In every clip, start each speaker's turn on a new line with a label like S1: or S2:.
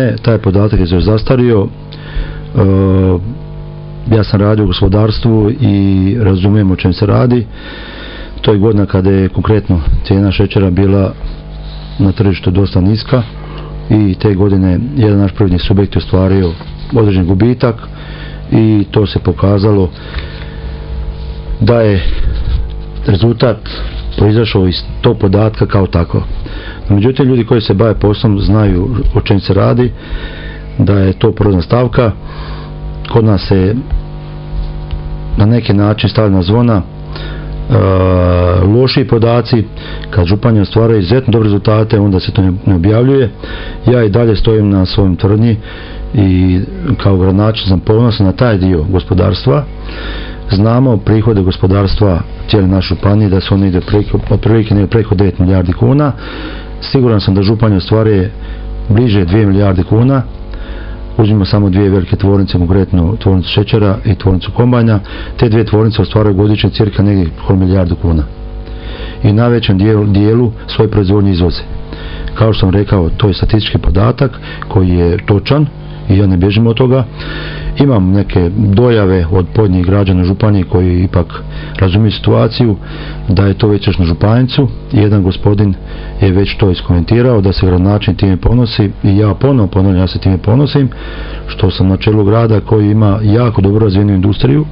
S1: Ne, taj podatak je još zastario. E, ja sam radio u gospodarstvu i razumijem o čem se radi. To je godina kada je konkretno cijena šećera bila na tržištu dosta niska i te godine jedan naš prvni subjekt je ostvario određen gubitak i to se pokazalo da je rezultat proizašao iz tog podatka kao tako. Međutim, ljudi koji se bave poslom znaju o čem se radi, da je to prozna stavka. Kod nas se na neki način stavljena zvona e, loši podaci kad županija stvara izuzetno dobre rezultate onda se to ne, objavljuje ja i dalje stojim na svojim tvrdnji i kao gradonačelnik sam ponosan na taj dio gospodarstva znamo prihode gospodarstva cijele naše županije da su oni ide preko, otprilike ne preko 9 milijardi kuna siguran sam da županija ostvaruje bliže 2 milijarde kuna uzmimo samo dvije velike tvornice, konkretno tvornicu šećera i tvornicu kombajna, te dvije tvornice ostvaraju godišnje cirka negdje pol milijardu kuna. I najvećem dijelu, dijelu svoje proizvodnje izvoze. Kao što sam rekao, to je statistički podatak koji je točan i ja ne bježim od toga. Imam neke dojave od pojedinih građana Županije koji ipak razumiju situaciju da je to već još na županjicu jedan gospodin je već to iskomentirao da se gradonačelnik time ponosi i ja ponovno ponavljam ja se time ponosim što sam na čelu grada koji ima jako dobro razvijenu industriju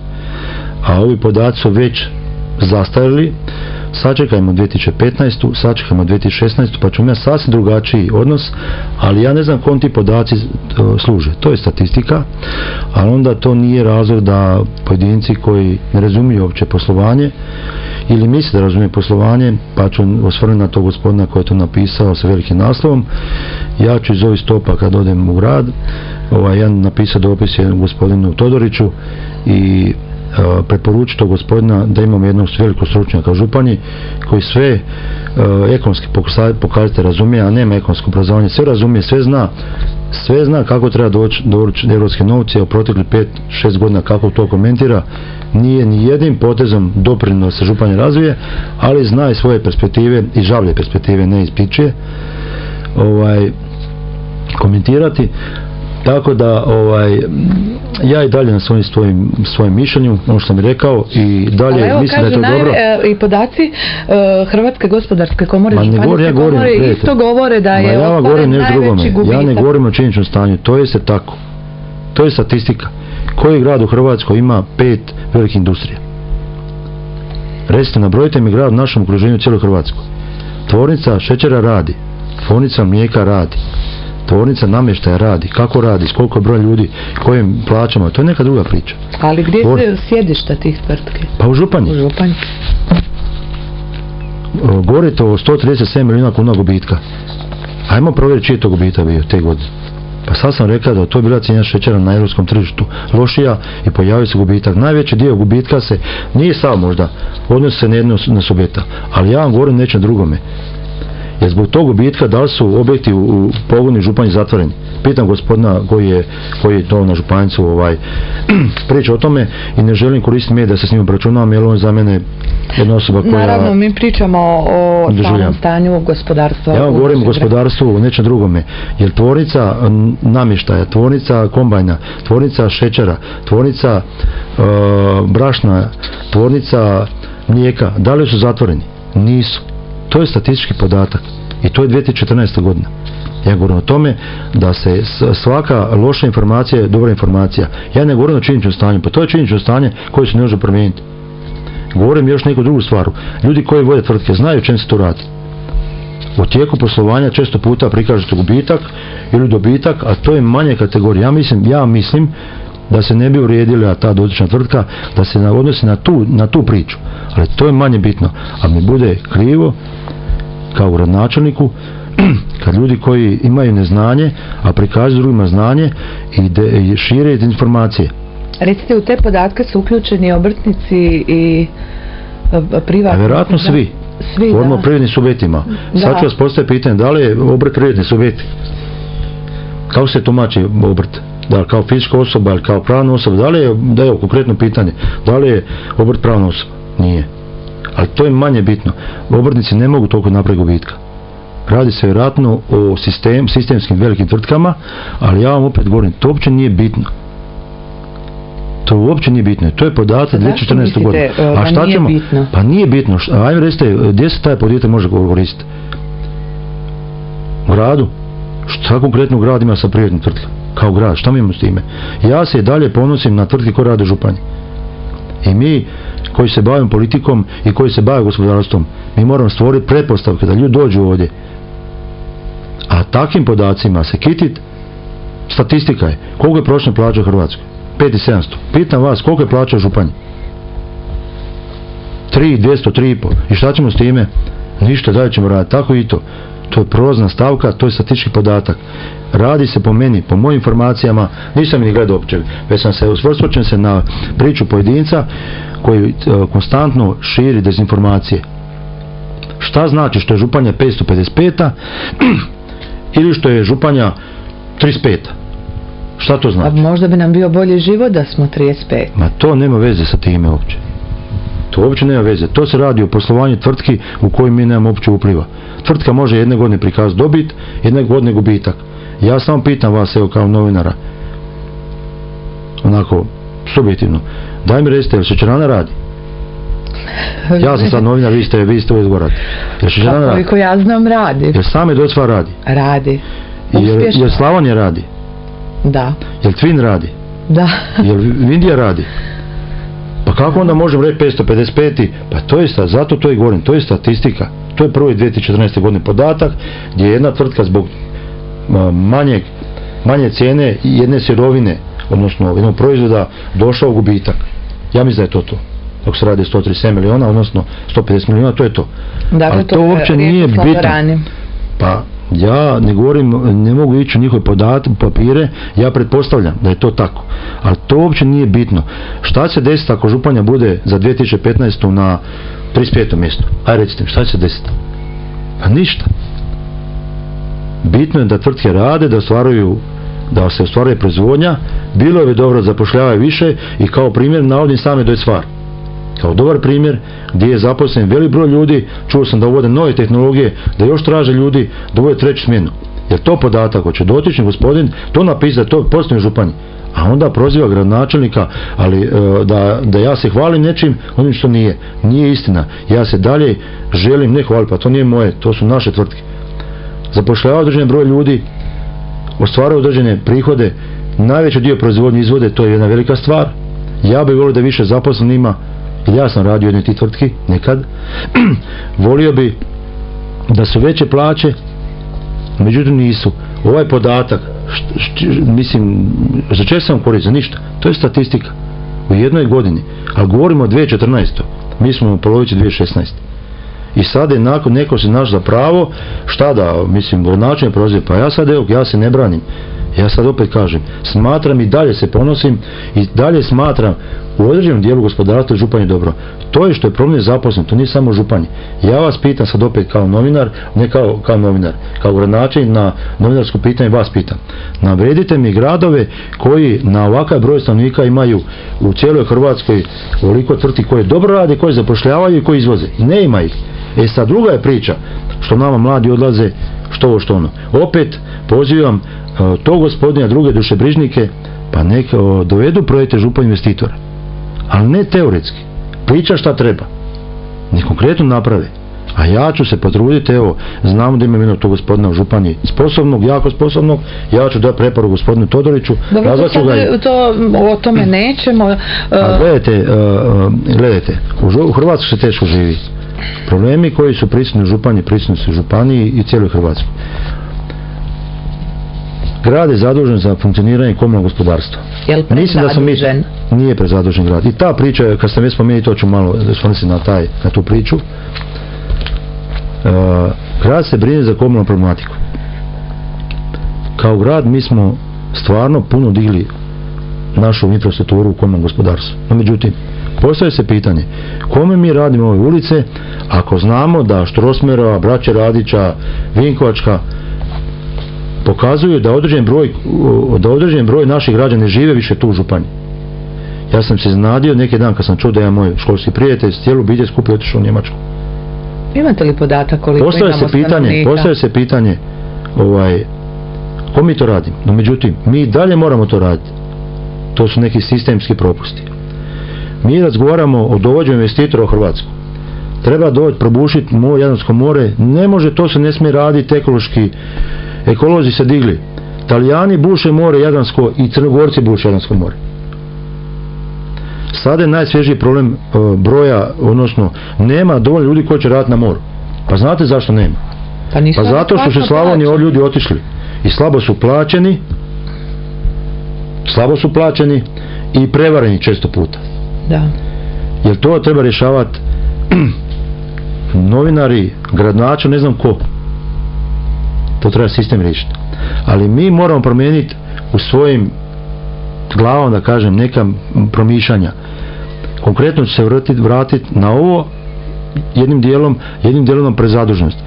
S1: a ovi podaci su već zastarili sačekajmo 2015. sačekajmo 2016. pa ćemo imati sasvim drugačiji odnos, ali ja ne znam kom ti podaci služe. To je statistika, ali onda to nije razlog da pojedinci koji ne razumiju uopće poslovanje ili misle da razumije poslovanje, pa ću osvrnuti na to gospodina koji je to napisao sa velikim naslovom. Ja ću iz ovih stopa kad odem u grad, ovaj, ja napisao dopis gospodinu Todoriću i E, preporučiti gospodina da imamo jednog velikog stručnjaka u Županji koji sve ekonomski pokazatelje razumije, a nema ekonomsko obrazovanje, sve razumije, sve zna sve zna kako treba doći do europske novce, u protekli 5-6 godina kako to komentira, nije ni jednim potezom doprino da se Županje razvije, ali zna i svoje perspektive i žavlje perspektive ne ispičuje ovaj, komentirati tako da ovaj ja i dalje na svojim svojim svojim mišljenju, ono što sam rekao i dalje
S2: evo,
S1: mislim da je to dobro.
S2: E, I podaci e, Hrvatske gospodarske komore,
S1: Ma ne govorim, ja govorim,
S2: komore isto govore da je
S1: Ma ja vam govorim nešto drugome.
S2: Gubitak.
S1: Ja ne govorim o činjeničnom stanju, to je se tako. To je statistika. Koji grad u Hrvatskoj ima pet velikih industrija? Recite, nabrojite mi grad u našem okruženju cijelu Hrvatsku. Tvornica šećera radi, tvornica mlijeka radi, tvornica namještaja radi, kako radi, s koliko broj ljudi, kojim plaćama, to je neka druga priča.
S2: Ali gdje Tvor... se sjedišta tih tvrtke?
S1: Pa u Županji.
S2: U Županji.
S1: Govorite o 137 milijuna kuna gubitka. Ajmo provjeriti čiji je to gubitak bio te godine. Pa sad sam rekao da to je bila cijena šećera na europskom tržištu lošija i pojavio se gubitak. Najveći dio gubitka se nije samo možda odnosi se na jednu na subjekta, ali ja vam govorim nečem drugome je zbog tog gubitka da li su objekti u pogoni županji zatvoreni. Pitam gospodina koji je, koji je to na županjicu ovaj, priča o tome i ne želim koristiti medija da se s njim obračunavam jer on za mene jedna osoba koja...
S2: Naravno, mi pričamo o samom stanju gospodarstva.
S1: Ja vam govorim o gospodarstvu, o nečem drugome. Jer tvornica namještaja, tvornica kombajna, tvornica šećera, tvornica e, brašna, tvornica mlijeka, da li su zatvoreni? Nisu. To je statistički podatak i to je 2014. godina. Ja govorim o tome da se svaka loša informacija je dobra informacija. Ja ne govorim o činjeničnom stanju, pa to je činjenično stanje koje se ne može promijeniti. Govorim još neku drugu stvaru. Ljudi koji vode tvrtke znaju čem se to radi. U tijeku poslovanja često puta prikažete gubitak ili dobitak, a to je manje kategorije. Ja mislim, ja mislim da se ne bi uvrijedila ta dotična tvrtka, da se odnosi na tu, na tu priču. Ali to je manje bitno. A mi bude krivo, kao gradonačelniku kad ljudi koji imaju neznanje a prikazuju drugima znanje i, de, i šire informacije.
S2: Recite u te podatke su uključeni obrtnici i e, privatni
S1: a vjerojatno svi.
S2: Svi
S1: Govorimo o privrednim subjektima. Sad ću vas postaviti pitanje da li je obrt privredni subjekt? Kako se tumači obrt da li kao fizička osoba ili kao pravna osoba da li je, da je konkretno pitanje da li je obrt pravna osoba nije ali to je manje bitno. Obrtnici ne mogu toliko napraviti gubitka. Radi se vjerojatno o sistem, sistemskim velikim tvrtkama, ali ja vam opet govorim, to uopće nije bitno. To uopće nije bitno. To je podatak
S2: Zašto
S1: 2014.
S2: mislite,
S1: godine.
S2: e,
S1: A šta ćemo?
S2: bitno?
S1: Pa nije bitno. Ajme recite, gdje se taj podatak može koristiti? U gradu? Šta konkretno grad ima sa privatnim tvrtkama? Kao grad, šta mi imamo s time? Ja se i dalje ponosim na tvrtke koje rade županji. I mi koji se bavimo politikom i koji se bave gospodarstvom, mi moramo stvoriti pretpostavke da ljudi dođu ovdje. A takvim podacima se kitit, statistika je, koliko je prošle plaća u Hrvatskoj? 5700. Pitam vas, koliko je plaća u županji? 3, 200, 3,5. I šta ćemo s time? Ništa, dalje ćemo raditi. Tako i to. To je prozna stavka, to je statistički podatak. Radi se po meni, po mojim informacijama, nisam ni gledao uopće, već sam se usvrstočen se na priču pojedinca koji e, konstantno širi dezinformacije. Šta znači što je županja 555 ili što je županja 35 Šta to
S2: A
S1: znači?
S2: možda bi nam bio bolji život da smo 35.
S1: Ma to nema veze sa time uopće. To uopće nema veze. To se radi o poslovanju tvrtki u kojoj mi nemamo uopće upliva. Tvrtka može jedne godine prikaz dobit, jedne godine gubitak. Ja samo pitam vas, evo kao novinara, onako, subjektivno, daj mi recite, jel šećerana radi? Ja sam sad novinar, vi ste, vi ste uvijek gorati. Jel šećerana
S2: Pa
S1: radi?
S2: koliko ja znam radi.
S1: Jel same docva radi?
S2: Radi.
S1: Jel,
S2: Uspješno.
S1: jel Slavonija radi?
S2: Da.
S1: Jel Twin radi?
S2: Da.
S1: Jel Vindija radi? Pa kako onda možemo reći 555? Pa to je zato to i govorim, to je statistika. To je prvo iz 2014. godine podatak gdje je jedna tvrtka zbog manjeg, manje cijene i jedne sirovine, odnosno jednog proizvoda, došao u gubitak. Ja mislim da je to to. Ako se radi o 137 miliona, odnosno 150 miliona, to je to.
S2: Dakle,
S1: Ali to uopće nije bitno. Pa ja ne govorim, ne mogu ići u njihove podatke, papire, ja pretpostavljam da je to tako. Ali to uopće nije bitno. Šta će se desiti ako županja bude za 2015. na 35. mjestu? Aj recite mi, šta će se desiti? Pa ništa. Bitno je da tvrtke rade, da ostvaruju da se ostvaruje proizvodnja, bilo bi dobro zapošljavaju više i kao primjer navodim same do stvar kao dobar primjer gdje je zaposlen velik broj ljudi, čuo sam da uvode nove tehnologije, da još traže ljudi da uvode treću smjenu. Jer to podatak, hoće dotični gospodin to napisati, to postoji županji. A onda proziva gradonačelnika, ali e, da, da ja se hvalim nečim, onim što nije. Nije istina. Ja se dalje želim ne hvaliti, pa to nije moje, to su naše tvrtke. Zapošljava određen broj ljudi, ostvaraju određene prihode, najveći dio proizvodnje izvode, to je jedna velika stvar. Ja bih volio da više zaposlen ima, ja sam radio jednoj tih tvrtki, nekad. volio bi da su veće plaće, međutim nisu. Ovaj podatak, št, št, mislim, za čega sam koristan? Ništa. To je statistika. U jednoj godini. Ali govorimo o 2014. Mi smo u polovici 2016. I sad je nakon neko se naš za pravo, šta da, mislim, način proziv, pa ja sad, evo, ja se ne branim. Ja sad opet kažem, smatram i dalje se ponosim i dalje smatram u određenom dijelu gospodarstva županje dobro. To je što je problem zaposlen, to nije samo županje. Ja vas pitam sad opet kao novinar, ne kao, kao novinar, kao gradonačelnik na novinarsko pitanje vas pitam. Navedite mi gradove koji na ovakav broj stanovnika imaju u cijeloj Hrvatskoj ovoliko tvrtki koje dobro rade, koje zapošljavaju i koje izvoze. Ne ima ih. E sad druga je priča što nama mladi odlaze što ovo što ono. Opet pozivam e, to gospodina, druge dušebrižnike, pa neka o, dovedu projekte župa investitora. Ali ne teoretski. Priča šta treba. Ne konkretno naprave. A ja ću se potruditi, evo, znamo da ima jednog tog gospodina u Županji sposobnog, jako sposobnog, ja ću da preporu gospodinu Todoriću,
S2: Dobro, to,
S1: ga
S2: to, o tome nećemo.
S1: a
S2: Uh,
S1: gledajte, uh, gledajte, u Hrvatskoj se teško živi. Problemi koji su prisutni u Županji, prisutni su u Županiji i cijeloj Hrvatskoj. Grad je zadužen za funkcioniranje komunalnog gospodarstva.
S2: Jel
S1: Mislim da mi nije prezadužen grad. I ta priča, kad sam već spomenuo, to ću malo osvrnuti na, taj, na tu priču. Uh, grad se brine za komunalnu problematiku. Kao grad mi smo stvarno puno digli našu infrastrukturu u komunalnom gospodarstvu. No međutim, postoje se pitanje kome mi radimo ove ulice ako znamo da Štrosmerova, Braće Radića, Vinkovačka pokazuju da određen broj da određen broj naših građana žive više tu u županji. Ja sam se iznenadio neki dan kad sam čuo da je moj školski prijatelj cijelu obitelj skupio otišao u Njemačku.
S2: Imate li podatak koliko
S1: Postavlja se pitanje, postavlja se pitanje ovaj, ko mi to radimo? No međutim, mi dalje moramo to raditi. To su neki sistemski propusti. Mi razgovaramo o dovođenju investitora u Hrvatsku. Treba doći, probušiti moje Jadransko more. Ne može, to se ne smije raditi ekološki. Ekolozi se digli. Talijani buše more Jadransko i Crnogorci buše Jadransko more. Sada je najsvježiji problem e, broja, odnosno nema dovoljno ljudi koji će raditi na moru. Pa znate zašto nema?
S2: Pa,
S1: Pa zato što su Slavonije
S2: plaćeni.
S1: ljudi otišli i slabo su plaćeni, slabo su plaćeni i prevareni često puta.
S2: Da.
S1: Jer to treba rješavati novinari, gradonačo, ne znam ko. To treba sistem riješiti. Ali mi moramo promijeniti u svojim glavom, da kažem, neka promišljanja. Konkretno ću se vratiti vratit na ovo jednim dijelom, jednim dijelom na prezadužnost.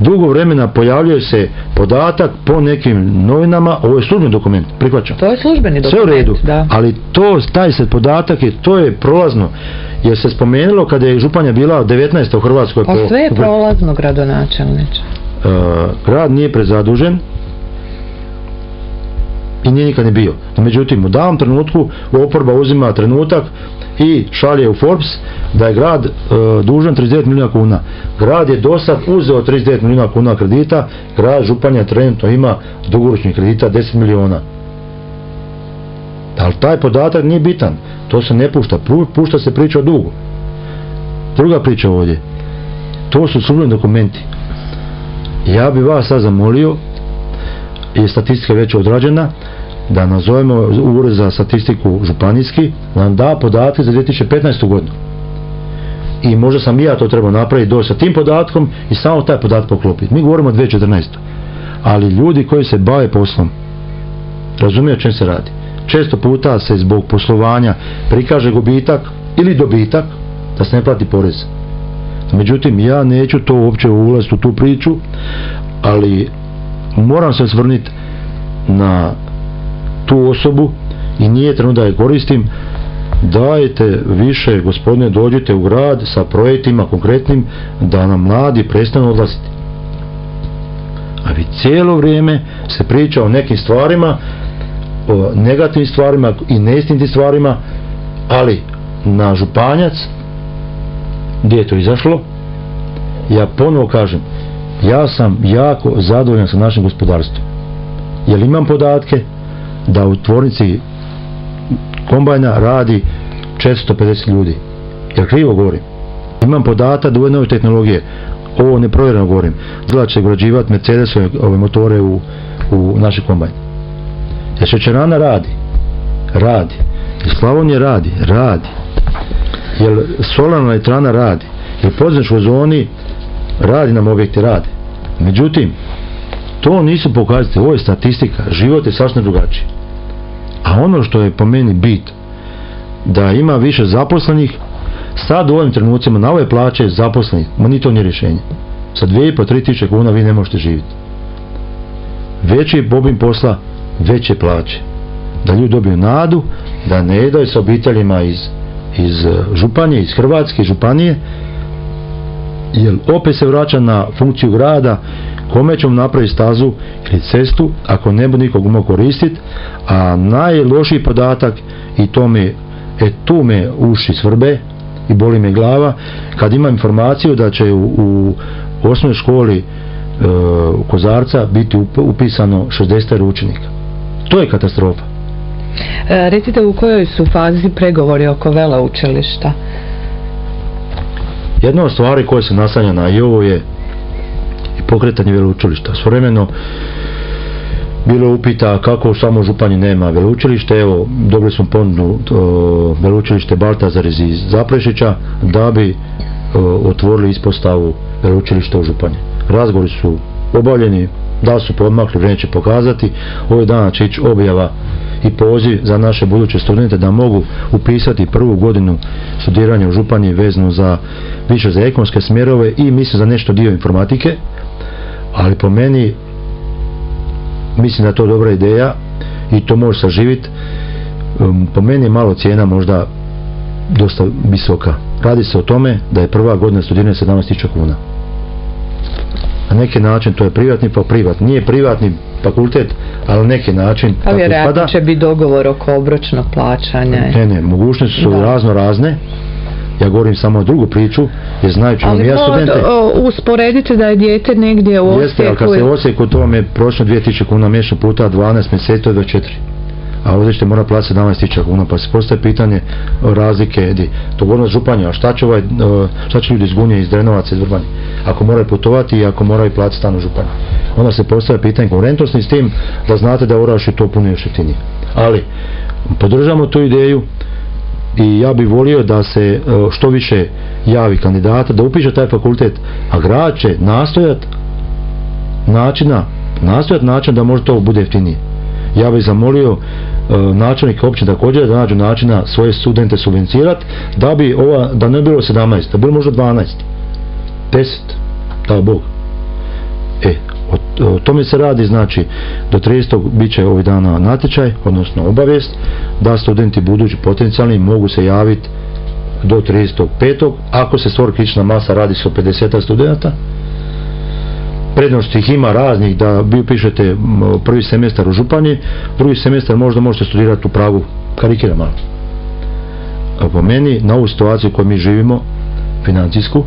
S1: Dugo vremena pojavljuje se podatak po nekim novinama, ovo je službeni dokument, prihvaćam.
S2: To je službeni dokument.
S1: Sve u redu,
S2: Da.
S1: ali to, taj se podatak je, to je prolazno. Jer se spomenulo kada je županja bila 19. u Hrvatskoj.
S2: Pa
S1: po-
S2: sve je prolazno gradonačelniče.
S1: E, grad nije prezadužen i nije nikad ni bio. Međutim, u danom trenutku oporba uzima trenutak i šalje u Forbes da je grad e, dužan 39 milijuna kuna. Grad je do sad uzeo 39 milijuna kuna kredita, grad Županja trenutno ima dugoročnih kredita 10 milijuna. Ali taj podatak nije bitan. To se ne pušta. Pu- Pušta se priča o dugu. Druga priča ovdje. To su službeni dokumenti. Ja bi vas sad zamolio, i statistika je već odrađena, da nazovemo ured za statistiku županijski, nam da podatke za 2015. godinu. I možda sam i ja to trebao napraviti doći sa tim podatkom i samo taj podatak poklopiti. Mi govorimo o 2014. Ali ljudi koji se bave poslom, razumiju o čem se radi. Često puta se zbog poslovanja prikaže gubitak ili dobitak da se ne plati porez. Međutim, ja neću to uopće ulaziti u tu priču, ali moram se svrniti na tu osobu i nije trenutak da je koristim dajte više gospodine dođite u grad sa projektima konkretnim da nam mladi prestanu odlaziti. A vi cijelo vrijeme se priča o nekim stvarima o negativnim stvarima i neistinitim stvarima ali na županjac gdje je to izašlo ja ponovo kažem ja sam jako zadovoljan sa našim gospodarstvom. Jer imam podatke da u tvornici kombajna radi 450 ljudi. Jer krivo govorim? Imam podatak da ove nove tehnologije ovo neprovjereno govorim da će ugrađivati Mercedesove ove motore u, u naše jer šećerana radi radi. I Slavonije radi radi. Jer solarna elektrana radi. Jer podzemčkoj zoni radi nam objekti rade međutim to nisu pokazatelji, ovo je statistika život je sasvim drugačiji. A ono što je po meni bit da ima više zaposlenih sad u ovim trenucima na ove plaće zaposlenih, ma ni to nije rješenje. Sa 2,5-3 tisuće kuna vi ne možete živjeti veći je obim posla veće plaće. Da ljudi dobiju nadu da ne jedaju sa obiteljima iz, iz eh, županje, iz Hrvatske županije jer opet se vraća na funkciju grada kome ćemo napraviti stazu ili cestu ako ne bude nikog umao koristiti a najlošiji podatak i to me e tu me uši svrbe i boli me glava kad imam informaciju da će u, u osnovnoj školi e, Kozarca biti up- upisano 60 učenika to je katastrofa
S2: E, recite u kojoj su fazi pregovori oko veleučilišta?
S1: Jedna od stvari koja se naslanja na i ovo je pokretanje veleučilišta. Svovremeno bilo upita kako u samo županji nema veleučilište, evo dobili smo ponudu o, veleučilište Baltazar iz Zaprešića da bi o, otvorili ispostavu veleučilišta u županji. Razgovori su obavljeni, da su podmakli, vrijeme će pokazati. Ove dana će ići objava i poziv za naše buduće studente da mogu upisati prvu godinu studiranja u Županji vezano za više za ekonomske smjerove i mislim za nešto dio informatike ali po meni mislim da je to dobra ideja i to može saživiti po meni je malo cijena možda dosta visoka. Radi se o tome da je prva godina studiranja 17.000 kuna. Na neki način to je privatni pa privatni nije privatni fakultet ali na neki način
S2: a vjerojatno će biti dogovor oko obročnog plaćanja
S1: ne ne mogućnosti su da. razno razne ja govorim samo drugu priču, je znajući
S2: ali
S1: ja studente.
S2: Ali usporedite da je dijete negdje u Osijeku. Jeste,
S1: ali kad se u Osijeku to vam je prošlo 2000 kuna mjesečno puta 12 mjeseci, to je 24 a ovdje ćete mora platiti 17.000 kuna, pa se postaje pitanje razlike, di, to govorimo županja, a šta će, ovaj, šta će ljudi iz Gunje, iz Drenovaca, iz Vrbanje, ako moraju putovati i ako moraju platiti stanu županja. Onda se postaje pitanje konkurentnosti s tim da znate da Oraš je to puno još jeftinije. Ali, podržamo tu ideju, i ja bih volio da se e, što više javi kandidata da upiše taj fakultet a grad će nastojat načina nastojat način da može to bude jeftinije. Ja bih zamolio e, načelnika općine također da nađu načina svoje studente subvencirat da bi ova, da ne bilo 17 da bilo možda 12 10 dao Bog o, tome se radi znači do 30. bit će ovih dana natječaj odnosno obavijest da studenti budući potencijalni mogu se javiti do 35. ako se stvori krična masa radi se o 50 studenta prednosti ih ima raznih da vi upišete prvi semestar u Županji drugi semestar možda možete studirati u Pragu karikiram malo po meni na ovu situaciju koju mi živimo financijsku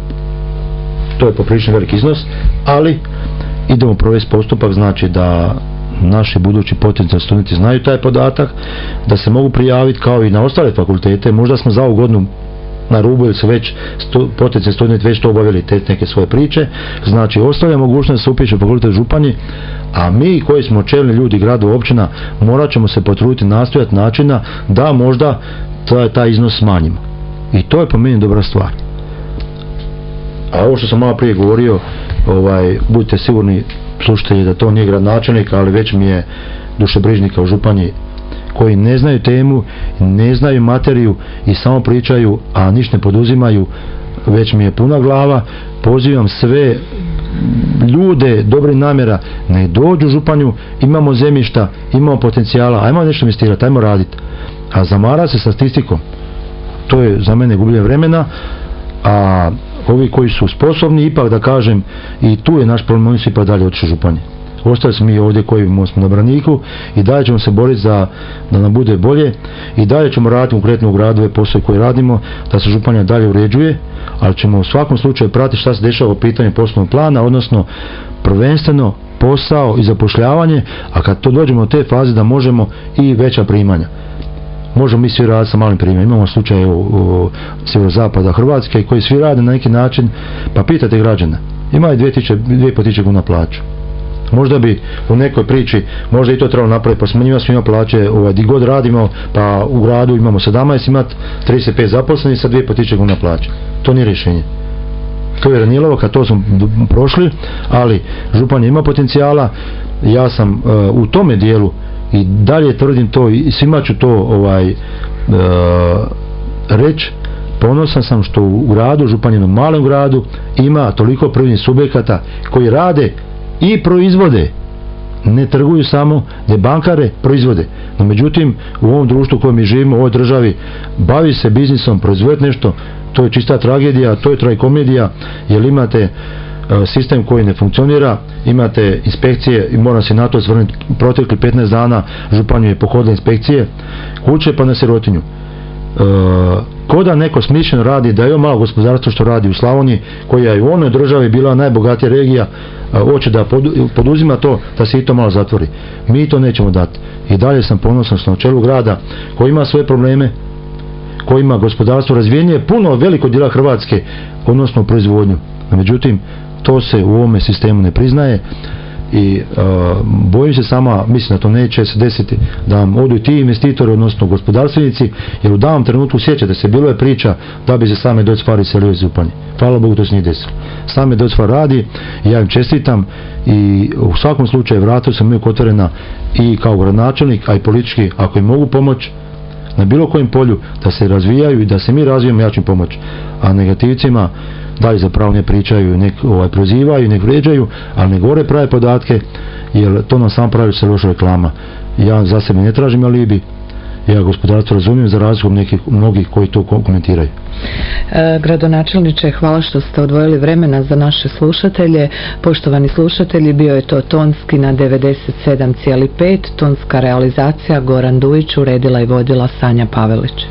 S1: to je poprilično velik iznos ali idemo provesti postupak znači da naši budući potencijalni studenti znaju taj podatak da se mogu prijaviti kao i na ostale fakultete. Možda smo za ovu godinu na rubu ili su već stu, potencijalni studenti već to obavili te neke svoje priče. Znači ostavlja mogućnost da se upiše fakultet županji a mi koji smo čelni ljudi gradu općina morat ćemo se potruditi nastojati načina da možda taj, taj iznos smanjimo. I to je po meni dobra stvar a ovo što sam malo prije govorio ovaj, budite sigurni slušatelji da to nije gradonačelnik ali već mi je dušebrižnika u županji koji ne znaju temu, ne znaju materiju i samo pričaju, a ništa ne poduzimaju, već mi je puna glava, pozivam sve ljude, dobri namjera, ne dođu u županju, imamo zemljišta, imamo potencijala, ajmo nešto investirati, ajmo raditi. A zamara se statistikom, to je za mene gublje vremena, a ovi koji su sposobni, ipak da kažem, i tu je naš problem, oni su ipak dalje otišu županje ostali smo mi ovdje koji smo na braniku i dalje ćemo se boriti za, da nam bude bolje i dalje ćemo raditi konkretno u gradu ove poslove koje radimo, da se županja dalje uređuje, ali ćemo u svakom slučaju pratiti šta se dešava u pitanju poslovnog plana, odnosno prvenstveno posao i zapošljavanje, a kad to dođemo do te faze da možemo i veća primanja možemo mi svi raditi sa malim primjerima. Imamo slučaj u, sjeverozapada Hrvatske koji svi rade na neki način, pa pitate građana, imaju 2500 kuna plaću. Možda bi u nekoj priči možda i to trebalo napraviti pa smanjiva svima plaće ovaj, di god radimo pa u gradu imamo 17 imat 35 zaposlenih sa 2500 kuna plaće. To nije rješenje. To je Ranilovo kad to smo prošli ali županje ima potencijala. Ja sam uh, u tome dijelu i dalje tvrdim to i svima ću to ovaj uh, reći ponosan sam što u gradu, županjenom malom gradu ima toliko prvnih subjekata koji rade i proizvode. Ne trguju samo ne bankare proizvode. No međutim u ovom društvu u kojem mi živimo u ovoj državi bavi se biznisom proizvoditi nešto to je čista tragedija to je trajikomedija jer imate e, sistem koji ne funkcionira imate inspekcije i moram se na to zvrniti protekli 15 dana županju je pohodila inspekcije kuće pa na sirotinju. E, ko da neko smišljeno radi da je ovo malo gospodarstvo što radi u Slavoniji koja je u onoj državi bila najbogatija regija hoće da poduzima to da se i to malo zatvori. Mi to nećemo dati i dalje sam ponosan na čelu grada koji ima svoje probleme koji ima gospodarstvo razvijenije puno veliko dijela Hrvatske odnosno proizvodnju. Međutim to se u ovome sistemu ne priznaje i uh, bojim se sama, mislim da to neće se desiti da vam odu ti investitori odnosno gospodarstvenici, jer u davom trenutku sjećate se, bilo je priča da bi se same doći stvari selio iz Zupanje hvala Bogu to se nije desilo. Same doći radi ja im čestitam i u svakom slučaju vratio sam uvijek otvorena i kao gradonačelnik, a i politički ako im mogu pomoć na bilo kojem polju da se razvijaju i da se mi razvijemo ja ću im pomoć. A negativcima da li zapravo ne pričaju, nek ovaj, prozivaju, nek vređaju, ali ne govore prave podatke, jer to nam sam pravi se loša reklama. Ja za sebe ne tražim alibi, ja gospodarstvo razumijem za razliku od nekih mnogih koji to ko- komentiraju.
S2: E, gradonačelniče, hvala što ste odvojili vremena za naše slušatelje. Poštovani slušatelji, bio je to tonski na 97,5, tonska realizacija Goran Dujić, uredila i vodila Sanja Pavelić.